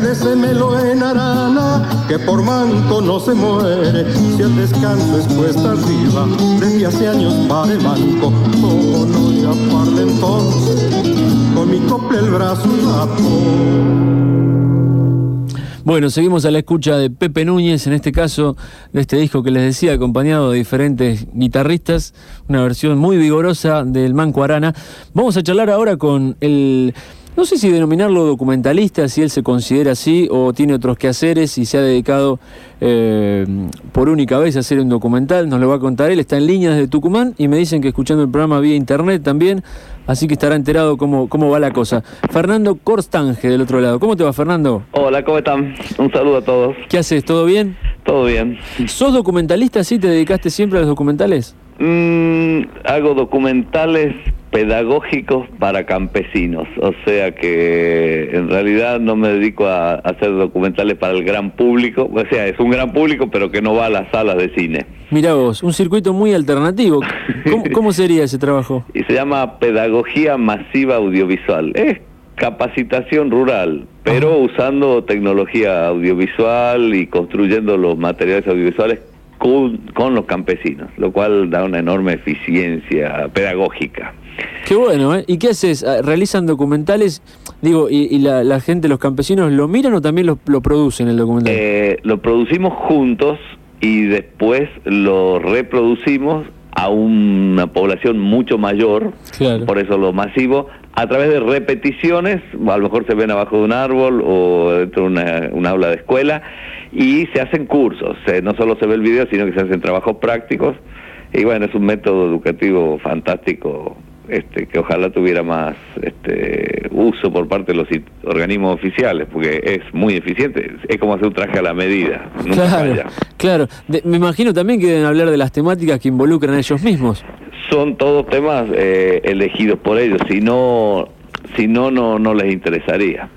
Désemelo en arana, que por manto no se muere, si el descanso es cuesta arriba, desde hace años para el banco, como no le aparle entonces, con mi cople el brazo Bueno, seguimos a la escucha de Pepe Núñez, en este caso de este disco que les decía, acompañado de diferentes guitarristas, una versión muy vigorosa del Manco Arana. Vamos a charlar ahora con el no sé si denominarlo documentalista, si él se considera así o tiene otros quehaceres y se ha dedicado eh, por única vez a hacer un documental, nos lo va a contar él, está en línea desde Tucumán y me dicen que escuchando el programa vía internet también, así que estará enterado cómo, cómo va la cosa. Fernando Corstange del otro lado, ¿cómo te va Fernando? Hola, ¿cómo están? Un saludo a todos. ¿Qué haces? ¿Todo bien? Todo bien. ¿Sos documentalista? ¿Sí te dedicaste siempre a los documentales? Mm, hago documentales pedagógicos para campesinos, o sea que en realidad no me dedico a, hacer documentales para el gran público, o sea, es un gran público pero que no va a las salas de cine. Mira vos, un circuito muy alternativo. ¿Cómo, sería ese trabajo? Y se llama Pedagogía Masiva Audiovisual. Es capacitación rural, pero usando tecnología audiovisual y construyendo los materiales audiovisuales con, los campesinos, lo cual da una enorme eficiencia pedagógica. Qué bueno, ¿eh? ¿Y qué haces? Ah, ¿Realizan documentales? Digo, ¿y, la, gente, los campesinos, lo miran o también lo, producen el documental? Eh, lo producimos juntos y después lo reproducimimos a una población mucho mayor, por eso lo masivo, a través de repeticiones, a lo mejor se ven abajo de un árbol o dentro de una, aula de escuela, y se hacen cursos, no solo se ve el video, sino que se hacen trabajos prácticos, y bueno, es un método educativo fantástico este, que ojalá tuviera más este, uso por parte de los organismos oficiales, porque es muy eficiente, es como hacer un traje a la medida. claro, claro. me imagino también que deben hablar de las temáticas que involucran a ellos mismos. Son todos temas eh, elegidos por ellos, si no, si no, no, no les interesaría.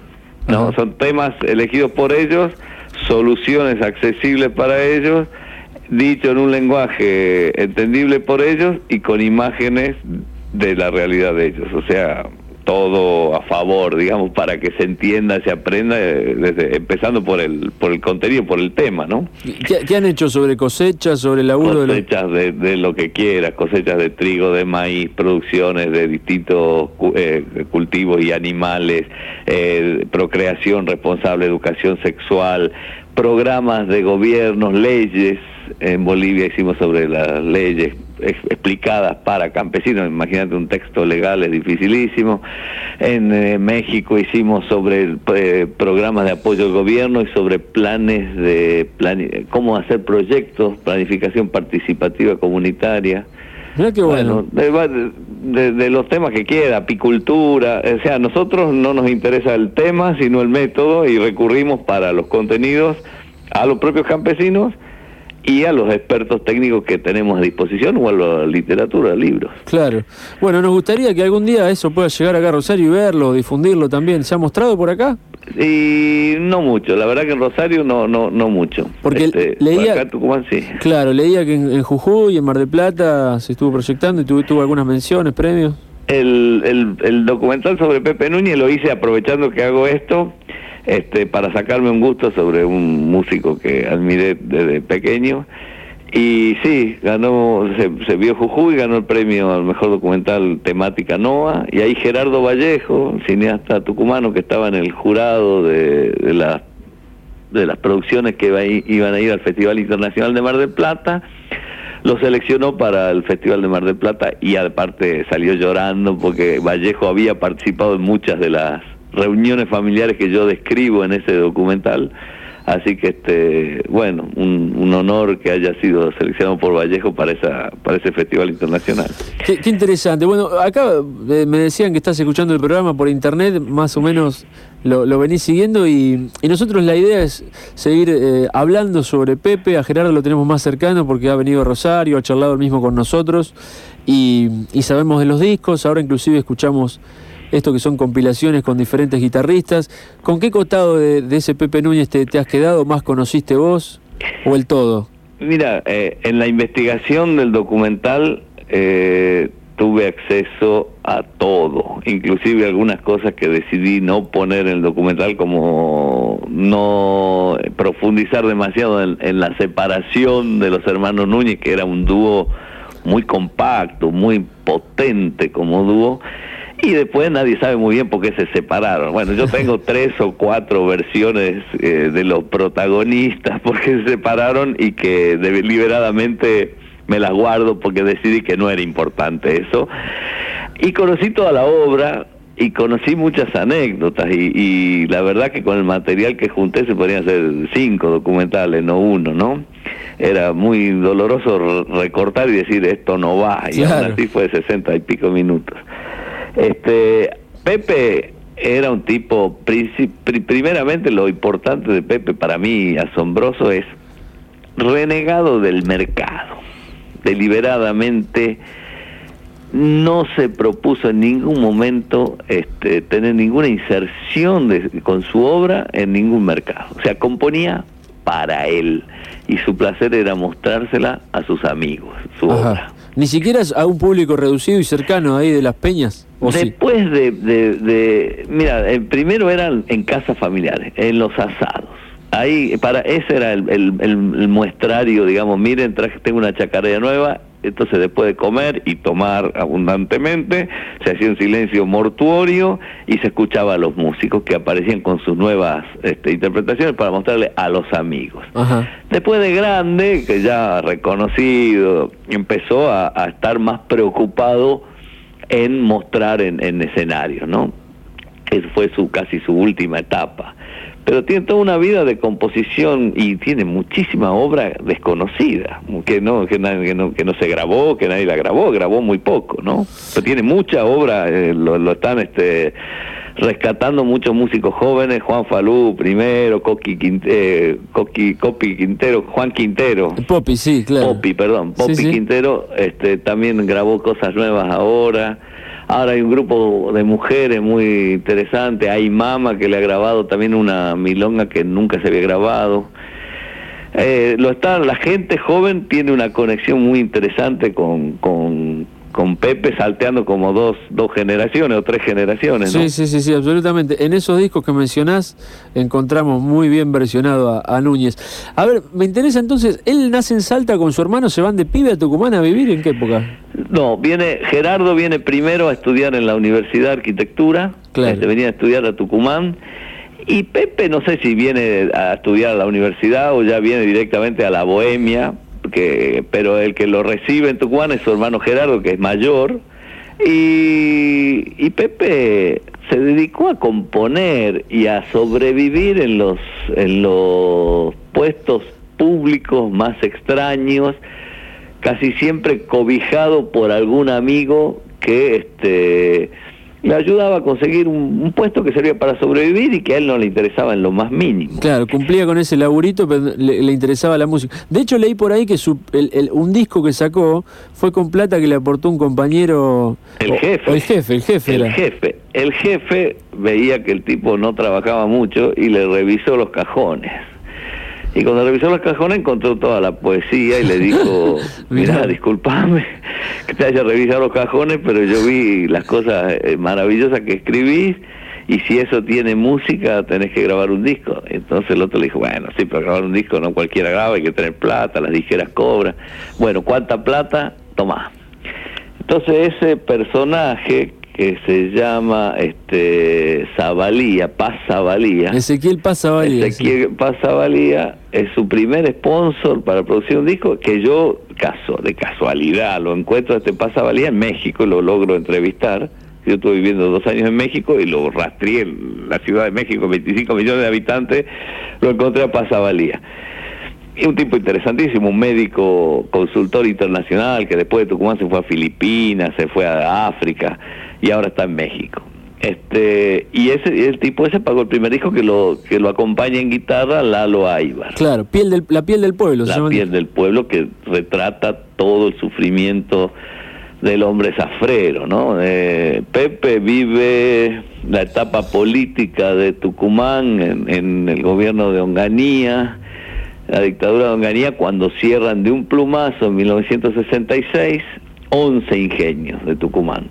No, son temas elegidos por ellos, soluciones accesibles para ellos, dicho en un lenguaje entendible por ellos y con imágenes de la realidad de ellos. O sea, todo a favor, digamos, para que se entienda, se aprenda, eh, desde, empezando por el por el contenido, por el tema, ¿no? ¿Qué, han hecho sobre cosechas, sobre el laburo? Cosechas de, de, lo que quieras, cosechas de trigo, de maíz, producciones de distintos eh, cultivos y animales, eh, procreación responsable, educación sexual, programas de gobiernos, leyes. En Bolivia hicimos sobre las leyes explicadas para campesinos, imagínate un texto legal es dificilísimo. En eh, México hicimos sobre eh, programas de apoyo al gobierno y sobre planes de cómo hacer proyectos, planificación participativa comunitaria. Mira qué bueno. de, los temas que queda, apicultura, o sea, a nosotros no nos interesa el tema, sino el método y recurrimos para los contenidos a los propios campesinos y a los expertos técnicos que tenemos a disposición o a la literatura, libros. Claro. Bueno, nos gustaría que algún día eso pueda llegar acá a Rosario y verlo, difundirlo también. ¿Se ha mostrado por acá? Y no mucho, la verdad que en Rosario no no no mucho. Porque este, leía, sí. Claro, leía que en, Jujuy y en Mar del Plata se estuvo proyectando y tuvo, tuvo algunas menciones, premios. El, el, el documental sobre Pepe Núñez lo hice aprovechando que hago esto este, para sacarme un gusto sobre un músico que admiré desde pequeño. Y sí, ganó, se, vio Jujuy, ganó el premio al mejor documental temática NOA, y ahí Gerardo Vallejo, cineasta tucumano que estaba en el jurado de, de, la, de las producciones que iban a ir al Festival Internacional de Mar del Plata, lo seleccionó para el Festival de Mar del Plata y aparte salió llorando porque Vallejo había participado en muchas de las reuniones familiares que yo describo en ese documental. Así que, este, bueno, un, honor que haya sido seleccionado por Vallejo para, esa, para ese festival internacional. Qué, interesante. Bueno, acá eh, me decían que estás escuchando el programa por internet, más o menos lo, venís siguiendo y, nosotros la idea es seguir eh, hablando sobre Pepe. A Gerardo lo tenemos más cercano porque ha venido a Rosario, ha charlado el mismo con nosotros y, y sabemos de los discos. Ahora inclusive escuchamos esto que son compilaciones con diferentes guitarristas. ¿Con qué costado de, ese Pepe Núñez te, has quedado? ¿Más conociste vos o el todo? Mira, eh, en la investigación del documental eh, tuve acceso a todo, inclusive algunas cosas que decidí no poner en el documental como no profundizar demasiado en, la separación de los hermanos Núñez, que era un dúo muy compacto, muy potente como dúo, y después nadie sabe muy bien por qué se separaron. Bueno, yo tengo tres o cuatro versiones eh, de los protagonistas por qué se separaron y que deliberadamente me las guardo porque decidí que no era importante eso. Y conocí toda la obra y conocí muchas anécdotas y, la verdad que con el material que junté se podrían hacer cinco documentales, no uno, ¿no? Era muy doloroso recortar y decir esto no va y aún así fue de sesenta y pico minutos. Este, Pepe era un tipo, primeramente lo importante de Pepe para mí asombroso es renegado del mercado deliberadamente no se propuso en ningún momento este, tener ninguna inserción con su obra en ningún mercado. O sea, componía para él y su placer era mostrársela a sus amigos, su obra. Ni siquiera a un público reducido y cercano ahí de las peñas. Después de, de, mira, primero eran en casas familiares, en los asados ahí para ese era el, muestrario digamos miren traje tengo una chacarera nueva entonces después de comer y tomar abundantemente. Se hacía un silencio mortuorio y se escuchaba a los músicos que aparecían con sus nuevas este, interpretaciones para mostrarle a los amigos. Después de grande que ya reconocido empezó a, estar más preocupado en mostrar en, en escenarios no esa fue su casi su última etapa pero tiene toda una vida de composición y tiene muchísima obra desconocida, que no, que, no, que no se grabó, que nadie la grabó, grabó muy poco, ¿no? Pero tiene mucha obra, eh, lo, están este, rescatando muchos músicos jóvenes, Juan Falú primero, Coqui, Quintero, Coqui, Copi Quintero, Juan Quintero. Popi, sí, claro. Popi, perdón, Popi Quintero este, también grabó cosas nuevas ahora. Ahora hay un grupo de mujeres muy interesante. Hay Mama que le ha grabado también una milonga que nunca se había grabado. Eh, lo está, la gente joven tiene una conexión muy interesante con, con, con Pepe salteando como dos, dos generaciones o tres generaciones. Sí, sí, sí, sí, absolutamente. En esos discos que mencionás encontramos muy bien versionado a, Núñez. A ver, me interesa entonces, ¿él nace en Salta con su hermano? ¿Se van de pibe a Tucumán a vivir? ¿En qué época? No, viene Gerardo viene primero a estudiar en la Universidad de Arquitectura, claro. Este, venía a estudiar a Tucumán. Y Pepe no sé si viene a estudiar a la universidad o ya viene directamente a la Bohemia, pero el que lo recibe en Tucumán es su hermano Gerardo, que es mayor, y, Pepe se dedicó a componer y a sobrevivir en los, en los puestos públicos más extraños, casi siempre cobijado por algún amigo que este le ayudaba a conseguir un, puesto que servía para sobrevivir y que a él no le interesaba en lo más mínimo. Claro, cumplía con ese laburito, pero le, interesaba la música. De hecho, leí por ahí que su, el, un disco que sacó fue con plata que le aportó un compañero. El jefe. el jefe, el jefe. El jefe. El jefe veía que el tipo no trabajaba mucho y le revisó los cajones. Y cuando revisó los cajones encontró toda la poesía y le dijo, mira, disculpame que te haya revisado los cajones, pero yo vi las cosas eh, maravillosas que escribís y si eso tiene música tenés que grabar un disco. Entonces el otro le dijo, bueno, sí, pero grabar un disco no cualquiera graba, hay que tener plata, las dijeras cobran. Bueno, ¿cuánta plata? Tomá. Entonces ese personaje que se llama este Zabalía, Paz Zabalía. Ezequiel Paz Zabalía. Ezequiel Paz Zabalía es su primer sponsor para producir un disco que yo, caso, de casualidad, lo encuentro a este Paz Zabalía en México y lo logro entrevistar. Yo estuve viviendo dos años en México y lo rastreé en la Ciudad de México, 25 millones de habitantes, lo encontré a Paz Zabalía. Y un tipo interesantísimo, un médico consultor internacional que después de Tucumán se fue a Filipinas, se fue a África y ahora está en México. Este, y ese el tipo ese pagó el primer disco que lo que lo acompaña en guitarra Lalo Aybar. Claro, piel del, la piel del pueblo. La piel del pueblo que retrata todo el sufrimiento del hombre zafrero, ¿no? Eh, Pepe vive la etapa política de Tucumán en, en el gobierno de Onganía, la dictadura de Onganía cuando cierran de un plumazo en 1966 11 ingenios de Tucumán.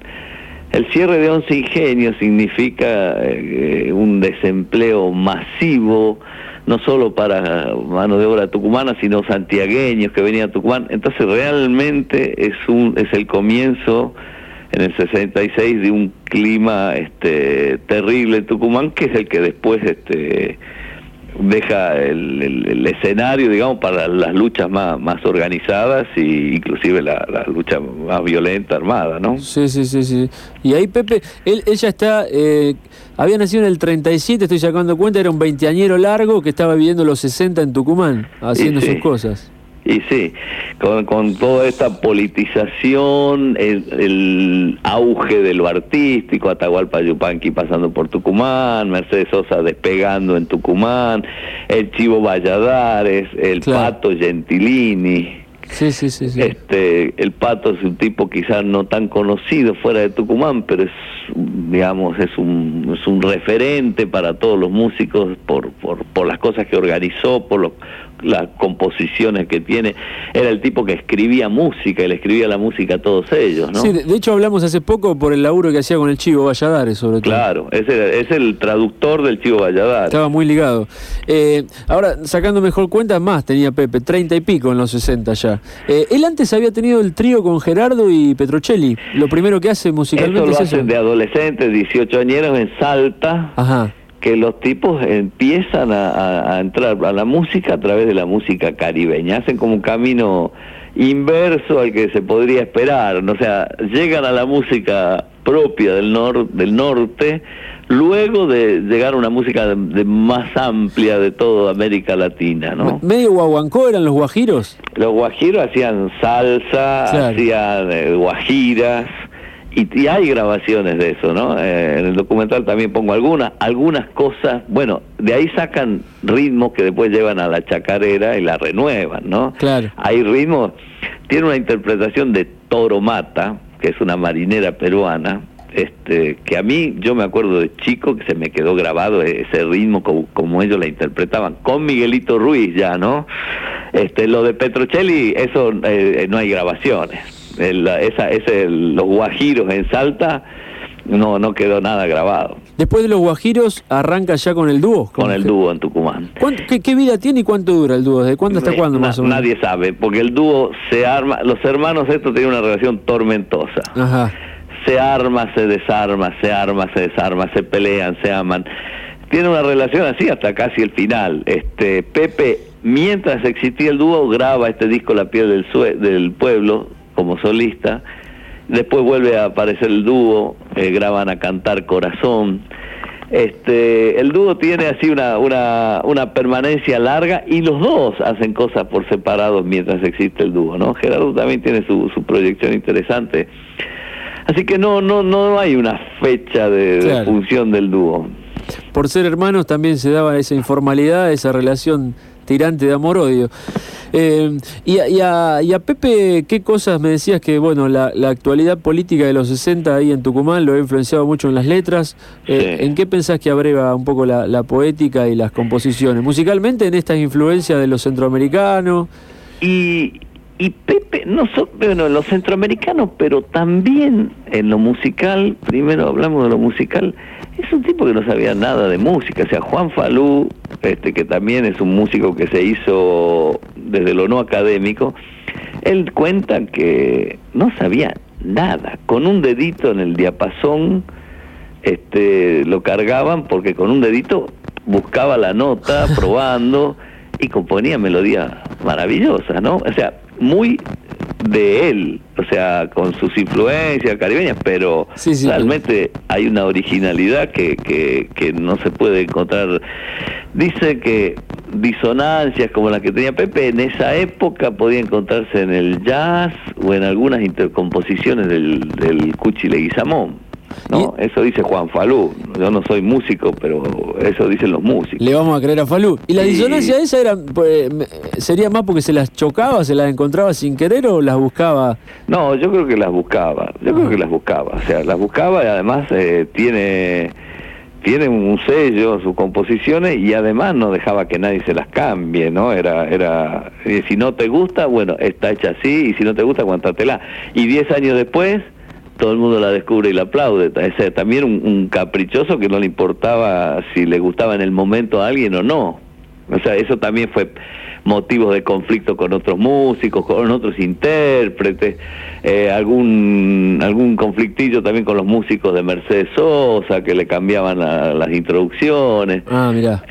El cierre de 11 ingenios significa eh, un desempleo masivo, no solo para mano de obra tucumana, sino santiagueños que venían a Tucumán. Entonces realmente es, un, es el comienzo en el 66 de un clima este, terrible en Tucumán, que es el que después este, deja el, escenario, digamos, para las luchas más, más organizadas y inclusive la, lucha más violenta armada, ¿no? Sí, sí, sí, sí. Y ahí Pepe, él, ella está, eh, había nacido en el 37, estoy sacando cuenta, era un veinteañero largo que estaba viviendo los 60 en Tucumán, haciendo sus cosas. Y sí, con, con toda esta politización, el, auge de lo artístico, Atahualpa Yupanqui pasando por Tucumán, Mercedes Sosa despegando en Tucumán, el Chivo Valladares, el Pato Gentilini. Sí, sí, sí, Este, el Pato es un tipo quizás no tan conocido fuera de Tucumán, pero es, digamos, es un, es un referente para todos los músicos por, por, por las cosas que organizó, por los las composiciones que tiene. Era el tipo que escribía música, y le escribía la música a todos ellos, ¿no? Sí, de, hecho hablamos hace poco por el laburo que hacía con el Chivo Valladares, sobre todo. Claro, es el, es el traductor del Chivo Valladares. Estaba muy ligado. Eh, ahora, sacando mejor cuenta, más tenía Pepe, treinta y pico en los 60 ya. Eh, él antes había tenido el trío con Gerardo y Petrocelli. Lo primero que hace musicalmente eso lo hacen de adolescentes, 18 añeros en Salta. Ajá que los tipos empiezan a, entrar a la música a través de la música caribeña, hacen como un camino inverso al que se podría esperar, o sea, llegan a la música propia del, nor del norte, luego de llegar a una música de, más amplia de toda América Latina, ¿no? ¿Medio guaguancó eran los guajiros? Los guajiros hacían salsa, hacían eh, guajiras, y, hay grabaciones de eso, ¿no? Eh, en el documental también pongo algunas, algunas cosas, bueno, de ahí sacan ritmos que después llevan a la chacarera y la renuevan, ¿no? Claro. Hay ritmos, tiene una interpretación de Toro Mata, que es una marinera peruana, este, que a mí, yo me acuerdo de chico que se me quedó grabado ese ritmo como, ellos la interpretaban, con Miguelito Ruiz ya, ¿no? Este, lo de Petrocelli, eso eh, no hay grabaciones esa, ese, los guajiros en Salta, no, no quedó nada grabado. Después de los guajiros, arranca ya con el dúo. Con, el dúo en Tucumán. Qué, vida tiene y cuánto dura el dúo? ¿De cuándo hasta cuándo más o menos? Nadie sabe, porque el dúo se arma, los hermanos estos tienen una relación tormentosa. Ajá. Se arma, se desarma, se arma, se desarma, se pelean, se aman. Tiene una relación así hasta casi el final. Este Pepe, mientras existía el dúo, graba este disco La piel del, del pueblo, como solista. Después vuelve a aparecer el dúo, eh, graban a cantar Corazón. Este, el dúo tiene así una, una, una permanencia larga y los dos hacen cosas por separado mientras existe el dúo, ¿no? Gerardo también tiene su, su proyección interesante. Así que no, no, no hay una fecha de función del dúo. Por ser hermanos también se daba esa informalidad, esa relación tirante de amor-odio. Eh, y, a, Pepe, ¿qué cosas me decías que, bueno, la, actualidad política de los 60 ahí en Tucumán lo ha influenciado mucho en las letras? Eh, ¿En qué pensás que abreva un poco la, poética y las composiciones? Musicalmente, en estas influencias de los centroamericanos. Y, y Pepe, no son, bueno, los centroamericanos, pero también en lo musical, primero hablamos de lo musical, es un tipo que no sabía nada de música, o sea, Juan Falú, este, que también es un músico que se hizo desde lo no académico, él cuenta que no sabía nada, con un dedito en el diapasón este, lo cargaban porque con un dedito buscaba la nota, probando, y componía melodías maravillosas, ¿no? O sea, muy de él, o sea, con sus influencias caribeñas, pero realmente hay una originalidad que, que, que no se puede encontrar. Dice que disonancias como las que tenía Pepe en esa época podía encontrarse en el jazz o en algunas intercomposiciones del, del Cuchi Leguizamón. ¿No? Eso dice Juan Falú. Yo no soy músico, pero eso dicen los músicos. Le vamos a creer a Falú. ¿Y la disonancia esa era, pues, sería más porque se las chocaba, se las encontraba sin querer o las buscaba? No, yo creo que las buscaba. Yo creo que las buscaba. O sea, las buscaba y además eh, tiene tiene un sello, sus composiciones y además no dejaba que nadie se las cambie, ¿no? Era, era, si no te gusta, bueno, está hecha así y si no te gusta, aguantatela. Y diez años después, todo el mundo la descubre y la aplaude. Ese, también un, un, caprichoso que no le importaba si le gustaba en el momento a alguien o no. O sea, eso también fue motivos de conflicto con otros músicos, con otros intérpretes, eh, algún algún conflictillo también con los músicos de Mercedes Sosa que le cambiaban las introducciones. Ah, mira.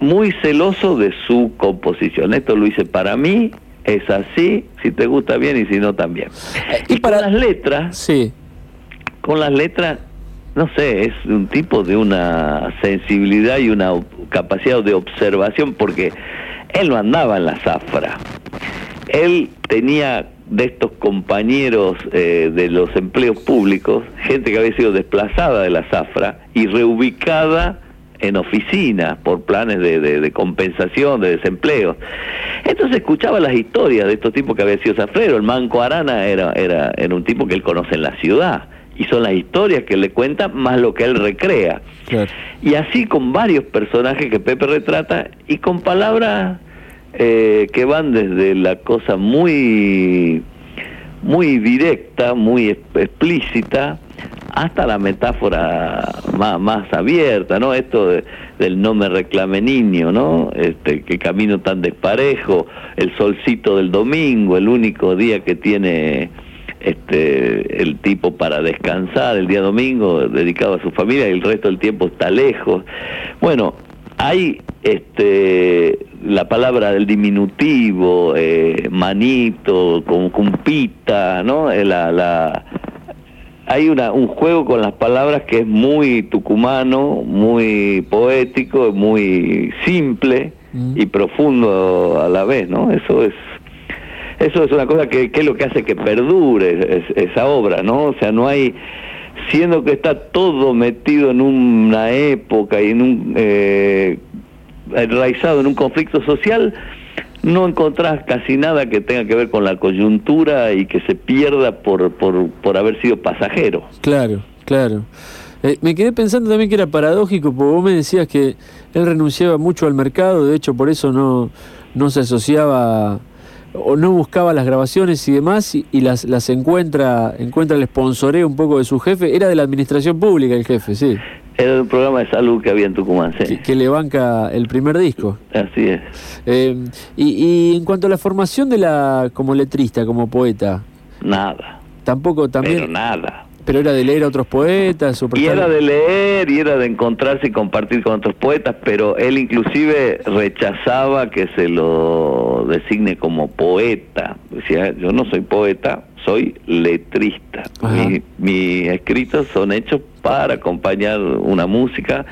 muy celoso de su composición. Esto lo hice para mí, es así, si te gusta bien y si no también. Eh, y, para las letras, sí. Con las letras no sé, es un tipo de una sensibilidad y una capacidad de observación porque él no andaba en la zafra. Él tenía de estos compañeros eh, de los empleos públicos, gente que había sido desplazada de la zafra y reubicada en oficina por planes de, compensación, de desempleo. Entonces escuchaba las historias de estos tipos que había sido zafrero. El Manco Arana era, era, era un tipo que él conoce en la ciudad y son las historias que le cuenta más lo que él recrea. Y así con varios personajes que Pepe retrata y con palabras eh, que van desde la cosa muy, muy directa, muy explícita, hasta la metáfora más, más abierta, ¿no? Esto del no me reclame niño, ¿no? Este, que camino tan desparejo, el solcito del domingo, el único día que tiene este, el tipo para descansar el día domingo dedicado a su familia y el resto del tiempo está lejos. Bueno, hay este, la palabra del diminutivo, eh, manito, con cumpita, ¿no? Eh, la, hay una, un juego con las palabras que es muy tucumano, muy poético, muy simple mm. y profundo a la vez, ¿no? Eso es eso es una cosa que, es lo que hace que perdure esa obra, ¿no? O sea, no hay, siendo que está todo metido en una época y en un, eh, enraizado en un conflicto social, no encontrás casi nada que tenga que ver con la coyuntura y que se pierda por, por, por haber sido pasajero. Claro, claro. Eh, me quedé pensando también que era paradójico, porque vos me decías que él renunciaba mucho al mercado, de hecho por eso no, no se asociaba o no buscaba las grabaciones y demás y, las, las encuentra, encuentra el sponsoreo un poco de su jefe. Era de la administración pública el jefe, sí. Era un programa de salud que había en Tucumán, sí. Que, le banca el primer disco. Así es. Eh, y, y, en cuanto a la formación de la como letrista, como poeta. Nada. Tampoco también. Pero nada. Pero era de leer a otros poetas. y era de leer y era de encontrarse y compartir con otros poetas, pero él inclusive rechazaba que se lo designe como poeta. Decía, yo no soy poeta, soy letrista. mis escritos son hechos para acompañar una música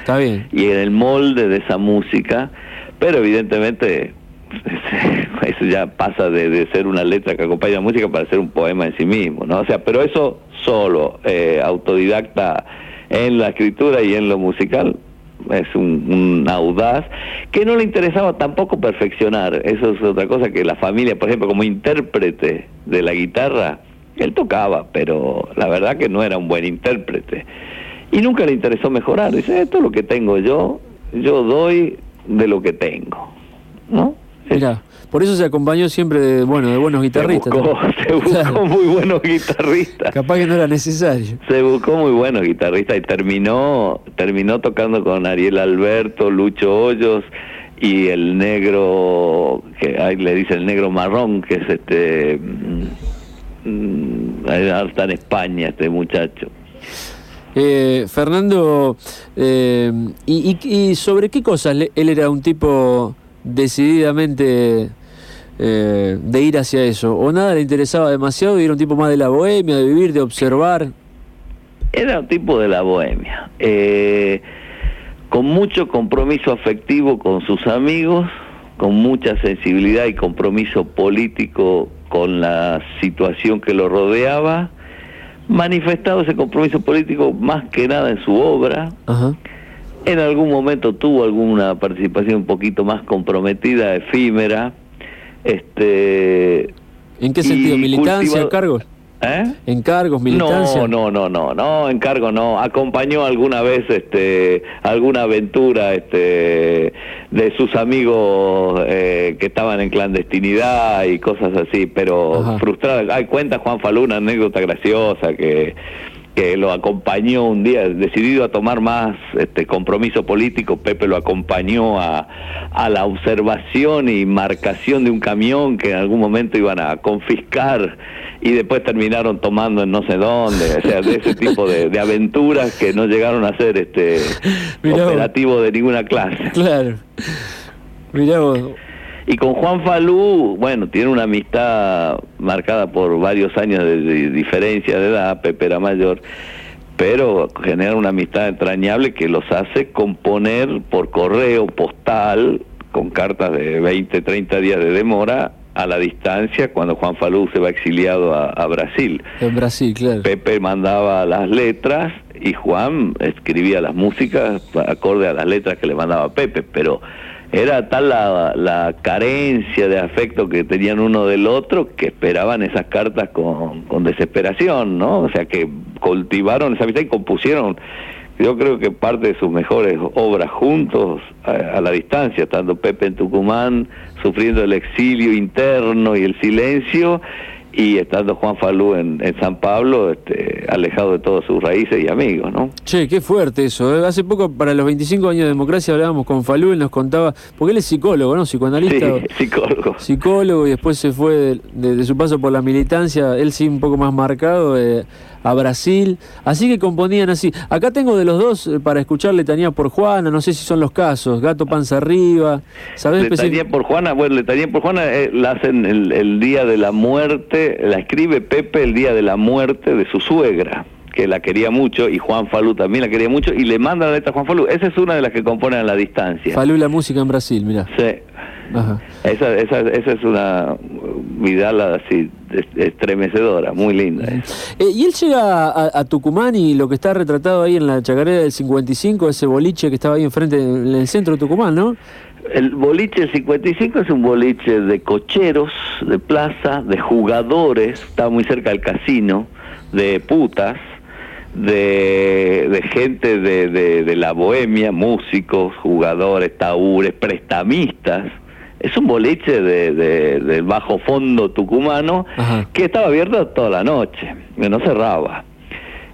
y en el molde de esa música, pero evidentemente eso ya pasa de, ser una letra que acompaña la música para ser un poema en sí mismo, ¿no? O sea, pero eso solo, eh, autodidacta en la escritura y en lo musical, es un, audaz que no le interesaba tampoco perfeccionar. Eso es otra cosa que la familia, por ejemplo, como intérprete de la guitarra, él tocaba, pero la verdad que no era un buen intérprete. Y nunca le interesó mejorar. Dice, esto es lo que tengo yo, yo doy de lo que tengo. ¿No? Mira, por eso se acompañó siempre de, bueno, de buenos guitarristas. Se buscó, muy buenos guitarristas. Capaz que no era necesario. Se buscó muy buenos guitarristas y terminó, terminó tocando con Ariel Alberto, Lucho Hoyos y el negro, que ahí le dice el negro marrón, que es este, mm, está en España este muchacho. Eh, Fernando, eh, y, sobre qué cosas él era un tipo decididamente eh, de ir hacia eso? ¿O nada le interesaba demasiado y era un tipo más de la bohemia, de vivir, de observar? Era un tipo de la bohemia, eh, con mucho compromiso afectivo con sus amigos, con mucha sensibilidad y compromiso político con la situación que lo rodeaba, manifestado ese compromiso político más que nada en su obra. En algún momento tuvo alguna participación un poquito más comprometida, efímera. Este, ¿En qué sentido? ¿Militancia, cargos? ¿Eh? ¿Encargos, militancia? No, no, no, no, no, encargo no. Acompañó alguna vez este, alguna aventura este, de sus amigos eh, que estaban en clandestinidad y cosas así, pero frustrada. Hay cuenta Juan Falú una anécdota graciosa que que lo acompañó un día, decidido a tomar más este, compromiso político, Pepe lo acompañó a, a, la observación y marcación de un camión que en algún momento iban a confiscar y después terminaron tomando en no sé dónde, o sea, de ese tipo de, aventuras que no llegaron a ser este operativo de ninguna clase. Claro. Mirá y con Juan Falú, bueno, tiene una amistad marcada por varios años de, diferencia de edad, Pepe era mayor, pero genera una amistad entrañable que los hace componer por correo postal, con cartas de 20, 30 días de demora, a la distancia cuando Juan Falú se va exiliado a, a, Brasil. En Brasil, claro. Pepe mandaba las letras y Juan escribía las músicas acorde a las letras que le mandaba Pepe, pero era tal la, la, carencia de afecto que tenían uno del otro que esperaban esas cartas con, con desesperación, ¿no? O sea, que cultivaron esa amistad y compusieron, yo creo que parte de sus mejores obras juntos a, a la distancia, estando Pepe en Tucumán, sufriendo el exilio interno y el silencio, y estando Juan Falú en, San Pablo, este, alejado de todas sus raíces y amigos, ¿no? Che, qué fuerte eso. ¿eh? Hace poco, para los 25 años de democracia, hablábamos con Falú, y nos contaba, porque él es psicólogo, ¿no? Psicoanalista. Sí, psicólogo. Psicólogo, y después se fue de, su paso por la militancia, él sí un poco más marcado, eh, a Brasil. Así que componían así. Acá tengo de los dos eh, para escuchar Letanía por Juana, no sé si son los casos, Gato Panza Arriba. ¿sabes? Letanía por Juana, bueno, Letanía por Juana eh, la hacen el, día de la muerte, la escribe Pepe el día de la muerte de su suegra que la quería mucho, y Juan Falú también la quería mucho, y le manda la letra a Juan Falú. Esa es una de las que componen a la distancia. Falú la música en Brasil, mira. Sí. Esa, esa, esa es una vidala así estremecedora, muy linda. ¿eh? Eh, y él llega a, Tucumán y lo que está retratado ahí en la chacarera del 55, ese boliche que estaba ahí enfrente, en el centro de Tucumán, ¿no? El boliche 55 es un boliche de cocheros, de plaza, de jugadores, está muy cerca del casino, de putas, de, de gente de, de, de la bohemia, músicos, jugadores, taúres, prestamistas es un boliche de, del bajo fondo tucumano que estaba abierto toda la noche, que no cerraba.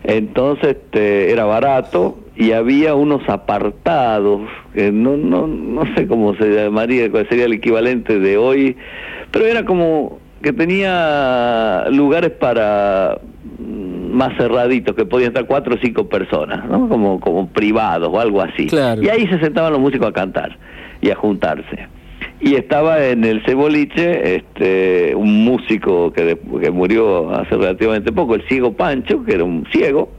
Entonces este, era barato y había unos apartados, que no, no, no sé cómo se llamaría, cuál sería el equivalente de hoy, pero era como que tenía lugares para más cerraditos, que podían estar cuatro o cinco personas, ¿no? como, como privados o algo así. Y ahí se sentaban los músicos a cantar y a juntarse y estaba en el Ceboliche este, un músico que, que murió hace relativamente poco, el ciego Pancho, que era un ciego,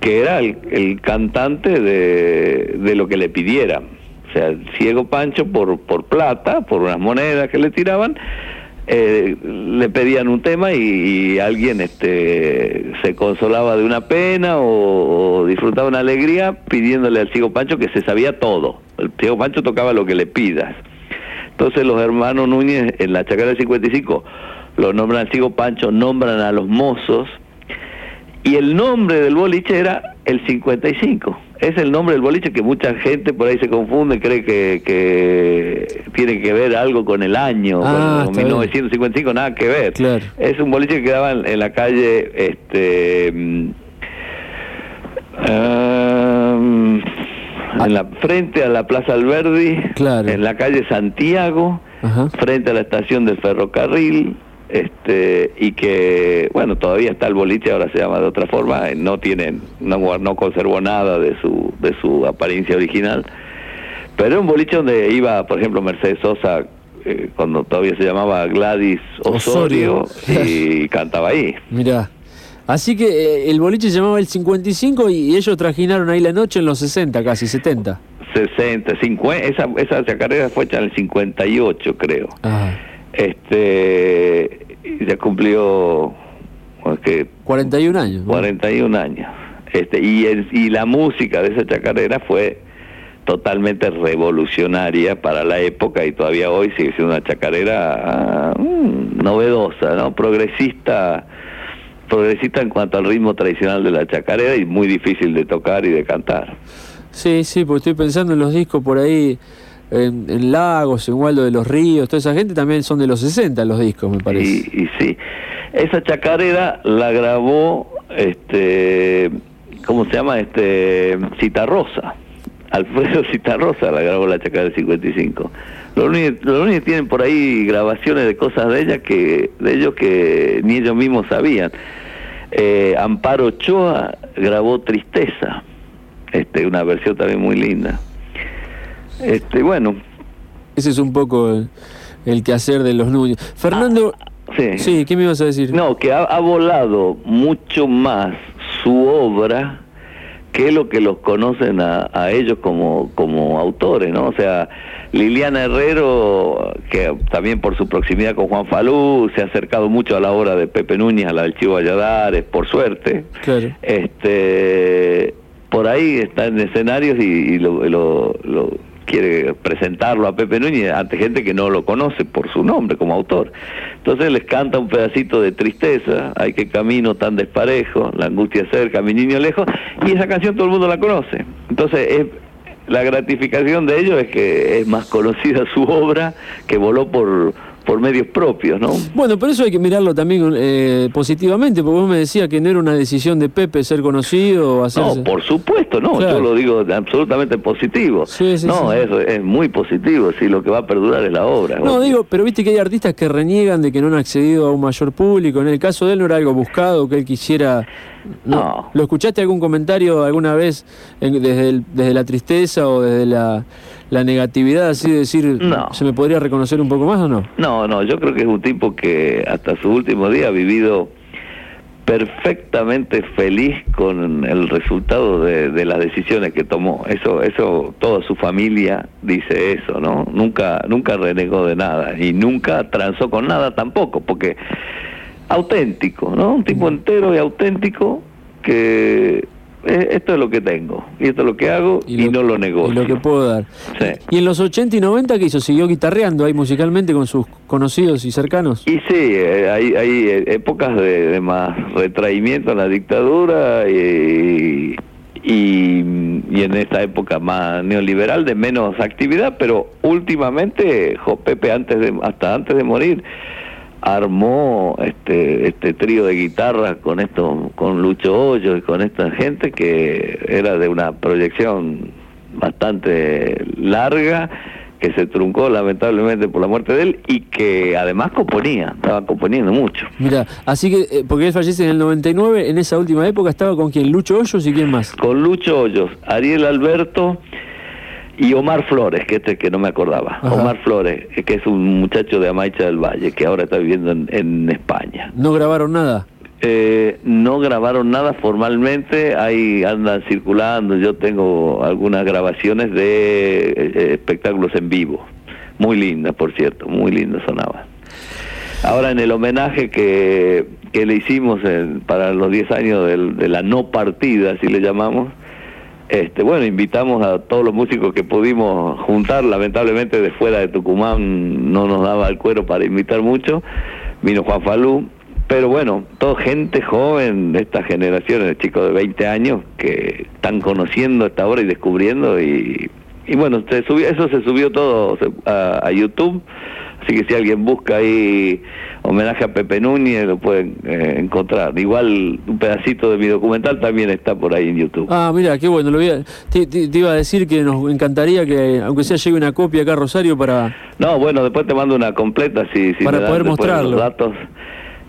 que era el, cantante de, de, lo que le pidieran. O sea, el ciego Pancho por, por plata, por unas monedas que le tiraban, eh, le pedían un tema y, alguien este, se consolaba de una pena o, disfrutaba una alegría pidiéndole al ciego Pancho que se sabía todo. El ciego Pancho tocaba lo que le pidas. Entonces los hermanos Núñez en la Chacara del 55 lo nombran Sigo Pancho, nombran a los mozos y el nombre del boliche era el 55. Es el nombre del boliche que mucha gente por ahí se confunde, cree que, que tiene que ver algo con el año, ah, con 1955, nada que ver. Es un boliche que quedaba en, la calle, este, ah, en la frente a la Plaza Alberdi, en la calle Santiago, frente a la estación del ferrocarril, este y que bueno todavía está el boliche ahora se llama de otra forma no tiene no no conservó nada de su de su apariencia original pero era un boliche donde iba por ejemplo Mercedes Sosa eh, cuando todavía se llamaba Gladys Osorio, y cantaba ahí mira Así que eh, el boliche se llamaba el 55 y ellos trajinaron ahí la noche en los 60, casi 70. 60, 50, esa, esa carrera fue hecha en el 58, creo. Este, ya cumplió... Que, 41 años. 41 años. Este, y, y la música de esa chacarera fue totalmente revolucionaria para la época y todavía hoy sigue siendo una chacarera ah, mm, novedosa, ¿no? Progresista progresista en cuanto al ritmo tradicional de la chacarera y muy difícil de tocar y de cantar. Sí, sí, porque estoy pensando en los discos por ahí, en, Lagos, en Waldo de los Ríos, toda esa gente también son de los 60 los discos, me parece. Y, y sí, esa chacarera la grabó, este, ¿cómo se llama? Este, Citarrosa. Alfredo Citarrosa la grabó la chacarera 55. Los Núñez, tienen por ahí grabaciones de cosas de ella que de ellos que ni ellos mismos sabían. Eh, Amparo Ochoa grabó Tristeza, este, una versión también muy linda. Este, bueno. Ese es un poco el, quehacer de los Núñez. Fernando, ah, sí. ¿qué me ibas a decir? No, que ha volado mucho más su obra que lo que los conocen a, ellos como, como autores, ¿no? O sea, Liliana Herrero, que también por su proximidad con Juan Falú, se ha acercado mucho a la obra de Pepe Núñez, al archivo Valladares, por suerte. Claro. Este, por ahí está en escenarios y, lo quiere presentarlo a Pepe Núñez ante gente que no lo conoce por su nombre como autor. Entonces les canta un pedacito de tristeza, hay que camino tan desparejo, la angustia cerca, mi niño lejos, y esa canción todo el mundo la conoce. Entonces es, la gratificación de ellos es que es más conocida su obra que voló por por medios propios, ¿no? Bueno, pero eso hay que mirarlo también eh, positivamente, porque vos me decías que no era una decisión de Pepe ser conocido o hacerse... No, por supuesto, no, yo lo digo absolutamente positivo. Sí, sí, no, eso es muy positivo, si lo que va a perdurar es la obra. No, digo, pero viste que hay artistas que reniegan de que no han accedido a un mayor público, en el caso de él no era algo buscado, que él quisiera no. ¿Lo escuchaste algún comentario alguna vez desde, desde la tristeza o desde la, negatividad, así de decir, ¿se me podría reconocer un poco más o no? No, no, yo creo que es un tipo que hasta su último día ha vivido perfectamente feliz con el resultado de, las decisiones que tomó. Eso, eso, toda su familia dice eso, ¿no? Nunca, nunca renegó de nada y nunca transó con nada tampoco, porque auténtico, ¿no? Un tipo entero y auténtico que esto es lo que tengo y esto es lo que hago y, no lo negocio. Y lo que puedo dar. ¿Y en los 80 y 90 qué hizo? ¿Siguió guitarreando ahí musicalmente con sus conocidos y cercanos? Y sí, eh, hay, hay épocas de, más retraimiento en la dictadura y, y, en esta época más neoliberal de menos actividad, pero últimamente, Jopepe antes de, hasta antes de morir, armó este este trío de guitarra con esto con Lucho Hoyo y con esta gente que era de una proyección bastante larga que se truncó lamentablemente por la muerte de él y que además componía, estaba componiendo mucho. Mira, así que, eh, porque él fallece en el 99, en esa última época estaba con quién, Lucho Hoyos y quién más. Con Lucho Hoyos, Ariel Alberto y Omar Flores, que este que no me acordaba. Omar Flores, que es un muchacho de Amaicha del Valle, que ahora está viviendo en, España. ¿No grabaron nada? Eh, no grabaron nada formalmente, ahí andan circulando, yo tengo algunas grabaciones de eh, espectáculos en vivo, muy lindas, por cierto, muy lindas sonaban. Ahora en el homenaje que, que le hicimos para los 10 años de la no partida, así le llamamos, este, bueno, invitamos a todos los músicos que pudimos juntar, lamentablemente de fuera de Tucumán no nos daba el cuero para invitar mucho, vino Juan Falú, pero bueno, toda gente joven de esta generación, de chicos de 20 años que están conociendo esta obra y descubriendo y, y bueno, se subió, eso se subió todo a YouTube Así que si alguien busca ahí homenaje a Pepe Núñez, lo pueden eh, encontrar. Igual un pedacito de mi documental también está por ahí en YouTube. Ah, mira, qué bueno. Lo te, iba a decir que nos encantaría que, aunque sea, llegue una copia acá a Rosario para... No, bueno, después te mando una completa si, si para poder mostrarlo. Los datos.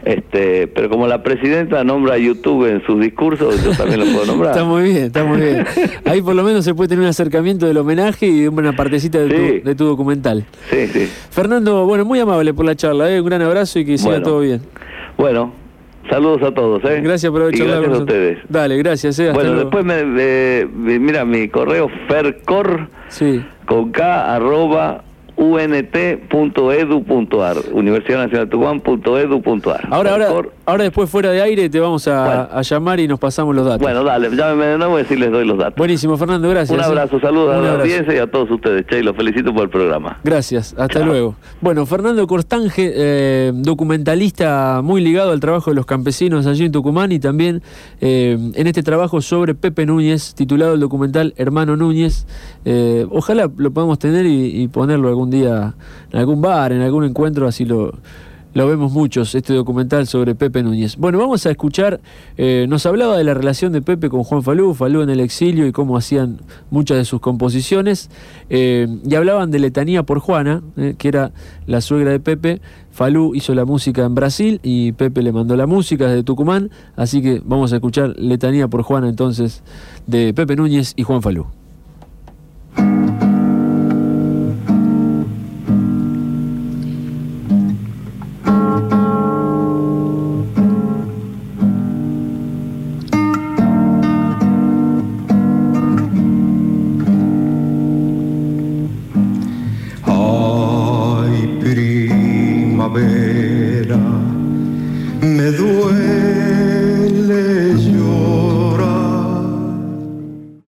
Este, pero como la presidenta nombra a YouTube en sus discursos, yo también lo puedo nombrar. está muy bien, está muy bien. Ahí por lo menos se puede tener un acercamiento del homenaje y una partecita de, tu, documental. Sí, sí. Fernando, bueno, muy amable por la charla, ¿eh? un gran abrazo y que siga todo bien. Bueno, saludos a todos. ¿eh? Gracias por haber charlado Gracias a ustedes. Dale, gracias. ¿eh? bueno, después me, mira mi correo fercor sí. con k arroba unt.edu.ar, Universidad Nacional de Tucumán.edu.ar. Ahora, ahora, ahora después fuera de aire te vamos a, llamar y nos pasamos los datos. Bueno, dale, llámeme de nuevo y así les doy los datos. Buenísimo, Fernando, gracias. Un abrazo, saludos a la audiencia y a todos ustedes, Che, y los felicito por el programa. Gracias, hasta luego. Bueno, Fernando Corstange, eh, documentalista muy ligado al trabajo de los campesinos allí en Tucumán y también eh, en este trabajo sobre Pepe Núñez, titulado el documental Hermano Núñez. Eh, ojalá lo podamos tener y ponerlo algún día en algún bar, en algún encuentro, así lo, vemos muchos, este documental sobre Pepe Núñez. Bueno, vamos a escuchar, eh, nos hablaba de la relación de Pepe con Juan Falú, Falú en el exilio y cómo hacían muchas de sus composiciones, eh, y hablaban de Letanía por Juana, eh, que era la suegra de Pepe. Falú hizo la música en Brasil y Pepe le mandó la música desde Tucumán, así que vamos a escuchar Letanía por Juana entonces de Pepe Núñez y Juan Falú.